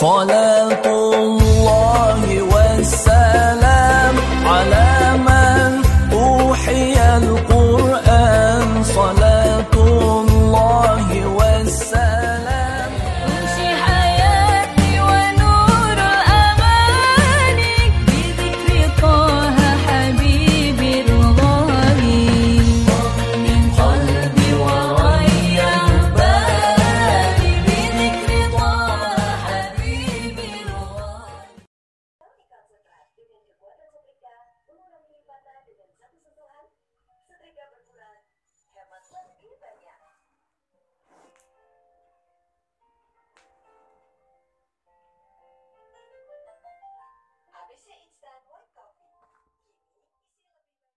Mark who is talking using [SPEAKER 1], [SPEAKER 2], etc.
[SPEAKER 1] صلاة الله